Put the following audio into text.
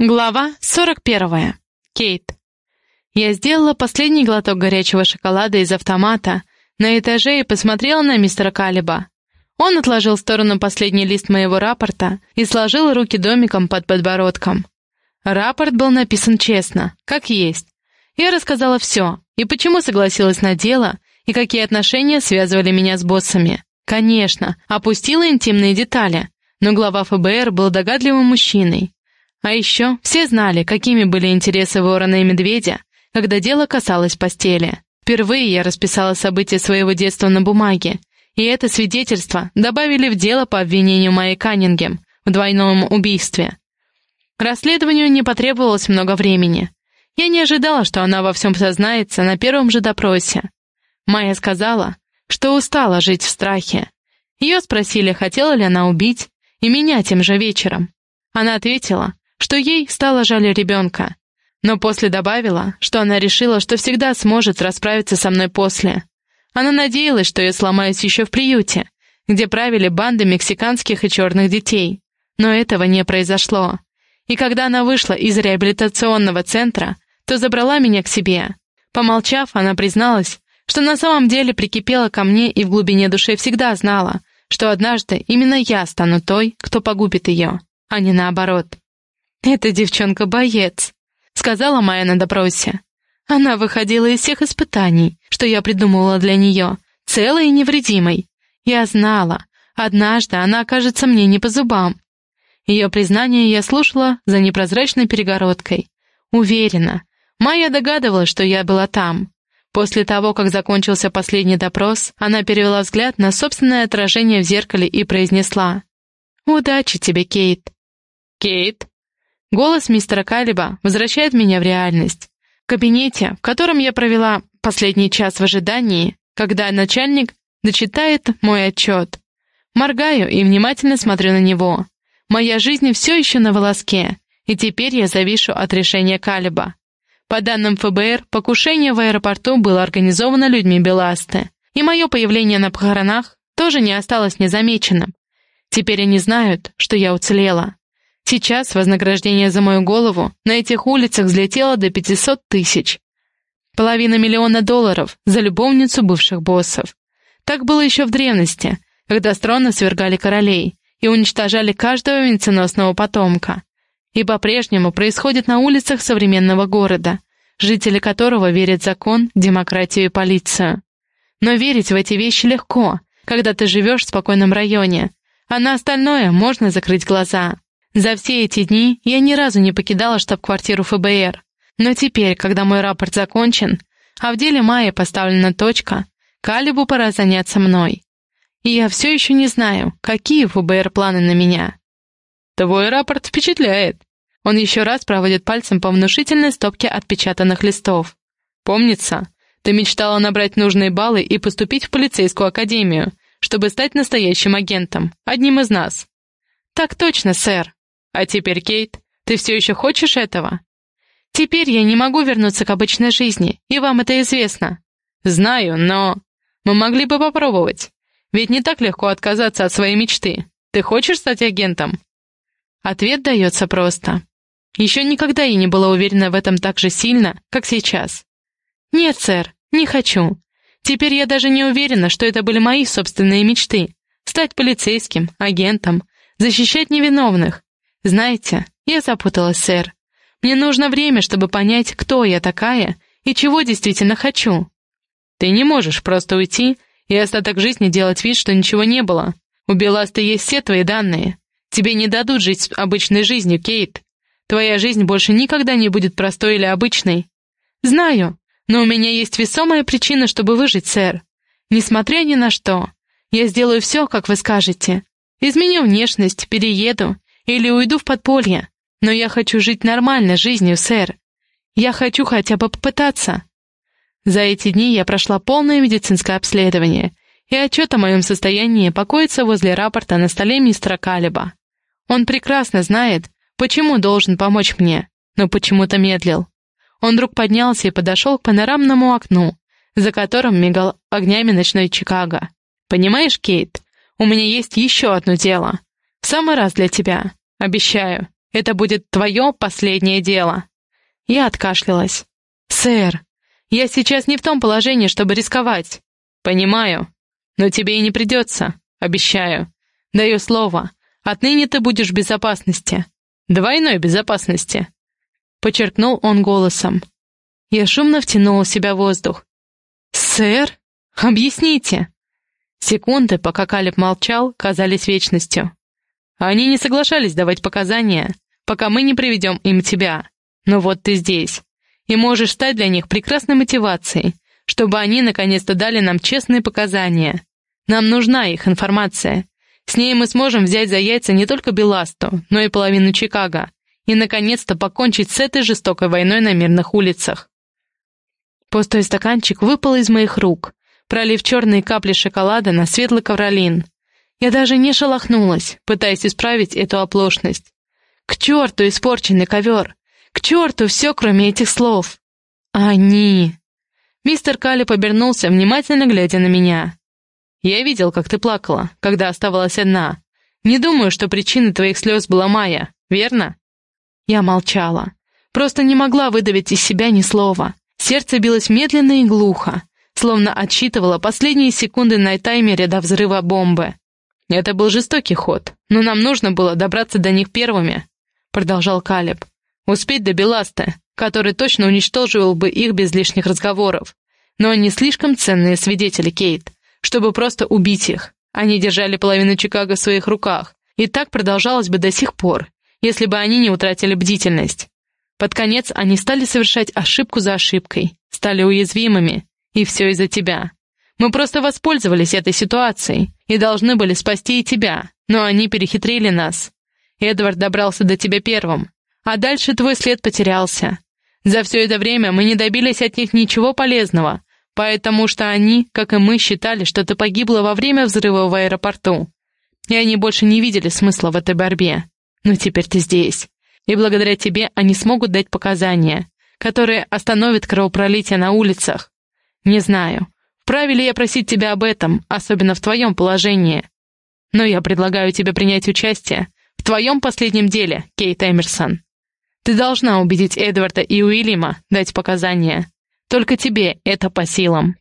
Глава 41. Кейт. Я сделала последний глоток горячего шоколада из автомата на этаже и посмотрела на мистера Калиба. Он отложил в сторону последний лист моего рапорта и сложил руки домиком под подбородком. Рапорт был написан честно, как есть. Я рассказала все, и почему согласилась на дело, и какие отношения связывали меня с боссами. Конечно, опустила интимные детали, но глава ФБР был догадливым мужчиной, а еще все знали, какими были интересы ворона и медведя, когда дело касалось постели. Впервые я расписала события своего детства на бумаге, и это свидетельство добавили в дело по обвинению Майи Каннингем в двойном убийстве. Расследованию не потребовалось много времени. Я не ожидала, что она во всем сознается на первом же допросе. Майя сказала, что устала жить в страхе. Ее спросили, хотела ли она убить, и меня тем же вечером. Она ответила, что ей стало жаль ребенка. Но после добавила, что она решила, что всегда сможет расправиться со мной после. Она надеялась, что я сломаюсь еще в приюте, где правили банды мексиканских и черных детей. Но этого не произошло. И когда она вышла из реабилитационного центра, то забрала меня к себе. Помолчав, она призналась, что на самом деле прикипела ко мне и в глубине души всегда знала, что однажды именно я стану той, кто погубит ее, а не наоборот. «Эта девчонка боец», — сказала Майя на допросе. Она выходила из всех испытаний, что я придумывала для нее, целой и невредимой. Я знала, однажды она окажется мне не по зубам. Ее признание я слушала за непрозрачной перегородкой. Уверена, Майя догадывалась, что я была там. После того, как закончился последний допрос, она перевела взгляд на собственное отражение в зеркале и произнесла «Удачи тебе, Кейт». «Кейт?» Голос мистера Калиба возвращает меня в реальность. В кабинете, в котором я провела последний час в ожидании, когда начальник дочитает мой отчет. Моргаю и внимательно смотрю на него. Моя жизнь все еще на волоске, и теперь я завишу от решения Калиба. По данным ФБР, покушение в аэропорту было организовано людьми Беласты, и мое появление на похоронах тоже не осталось незамеченным. Теперь они знают, что я уцелела. Сейчас вознаграждение за мою голову на этих улицах взлетело до 500 тысяч. Половина миллиона долларов за любовницу бывших боссов. Так было еще в древности, когда с трона свергали королей и уничтожали каждого венценосного потомка. И по-прежнему происходит на улицах современного города, жители которого верят в закон, демократию и полицию. Но верить в эти вещи легко, когда ты живешь в спокойном районе, а на остальное можно закрыть глаза. За все эти дни я ни разу не покидала штаб-квартиру ФБР. Но теперь, когда мой рапорт закончен, а в деле Майи поставлена точка, Калибу пора заняться мной. И я все еще не знаю, какие ФБР планы на меня. Твой рапорт впечатляет. Он еще раз проводит пальцем по внушительной стопке отпечатанных листов. Помнится, ты мечтала набрать нужные баллы и поступить в полицейскую академию, чтобы стать настоящим агентом, одним из нас. Так точно, сэр. А теперь, Кейт, ты все еще хочешь этого? Теперь я не могу вернуться к обычной жизни, и вам это известно. Знаю, но... Мы могли бы попробовать. Ведь не так легко отказаться от своей мечты. Ты хочешь стать агентом? Ответ дается просто. Еще никогда я не была уверена в этом так же сильно, как сейчас. Нет, сэр, не хочу. Теперь я даже не уверена, что это были мои собственные мечты. Стать полицейским, агентом, защищать невиновных, «Знаете, я запуталась, сэр. Мне нужно время, чтобы понять, кто я такая и чего действительно хочу. Ты не можешь просто уйти и остаток жизни делать вид, что ничего не было. У Беласта есть все твои данные. Тебе не дадут жить обычной жизнью, Кейт. Твоя жизнь больше никогда не будет простой или обычной. Знаю, но у меня есть весомая причина, чтобы выжить, сэр. Несмотря ни на что, я сделаю все, как вы скажете. Изменю внешность, перееду или уйду в подполье. Но я хочу жить нормальной жизнью, сэр. Я хочу хотя бы попытаться. За эти дни я прошла полное медицинское обследование, и отчет о моем состоянии покоится возле рапорта на столе мистера Калиба. Он прекрасно знает, почему должен помочь мне, но почему-то медлил. Он вдруг поднялся и подошел к панорамному окну, за которым мигал огнями ночной Чикаго. «Понимаешь, Кейт, у меня есть еще одно дело. В самый раз для тебя. Обещаю, Это будет твое последнее дело». Я откашлялась. «Сэр, я сейчас не в том положении, чтобы рисковать». «Понимаю. Но тебе и не придется. Обещаю. Даю слово. Отныне ты будешь в безопасности. Двойной безопасности». Подчеркнул он голосом. Я шумно втянула в себя воздух. «Сэр? Объясните!» Секунды, пока Калиб молчал, казались вечностью. Они не соглашались давать показания, пока мы не приведем им тебя. Но вот ты здесь. И можешь стать для них прекрасной мотивацией, чтобы они наконец-то дали нам честные показания. Нам нужна их информация. С ней мы сможем взять за яйца не только Беласту, но и половину Чикаго. И, наконец-то, покончить с этой жестокой войной на мирных улицах. Пустой стаканчик выпал из моих рук, пролив черные капли шоколада на светлый ковролин. Я даже не шелохнулась, пытаясь исправить эту оплошность. К черту испорченный ковер! К черту все, кроме этих слов! Они! Мистер Калли побернулся, внимательно глядя на меня. «Я видел, как ты плакала, когда оставалась одна. Не думаю, что причиной твоих слез была Майя, верно?» Я молчала. Просто не могла выдавить из себя ни слова. Сердце билось медленно и глухо словно отсчитывала последние секунды на таймере до взрыва бомбы. «Это был жестокий ход, но нам нужно было добраться до них первыми», — продолжал Калеб. «Успеть до Беласта, который точно уничтожил бы их без лишних разговоров. Но они слишком ценные свидетели, Кейт, чтобы просто убить их. Они держали половину Чикаго в своих руках, и так продолжалось бы до сих пор, если бы они не утратили бдительность. Под конец они стали совершать ошибку за ошибкой, стали уязвимыми, и все из-за тебя. Мы просто воспользовались этой ситуацией и должны были спасти и тебя, но они перехитрили нас. Эдвард добрался до тебя первым, а дальше твой след потерялся. За все это время мы не добились от них ничего полезного, потому что они, как и мы, считали, что ты погибла во время взрыва в аэропорту. И они больше не видели смысла в этой борьбе. Но теперь ты здесь. И благодаря тебе они смогут дать показания, которые остановят кровопролитие на улицах, не знаю, вправе ли я просить тебя об этом, особенно в твоем положении. Но я предлагаю тебе принять участие в твоем последнем деле, Кейт Эмерсон. Ты должна убедить Эдварда и Уильяма дать показания. Только тебе это по силам.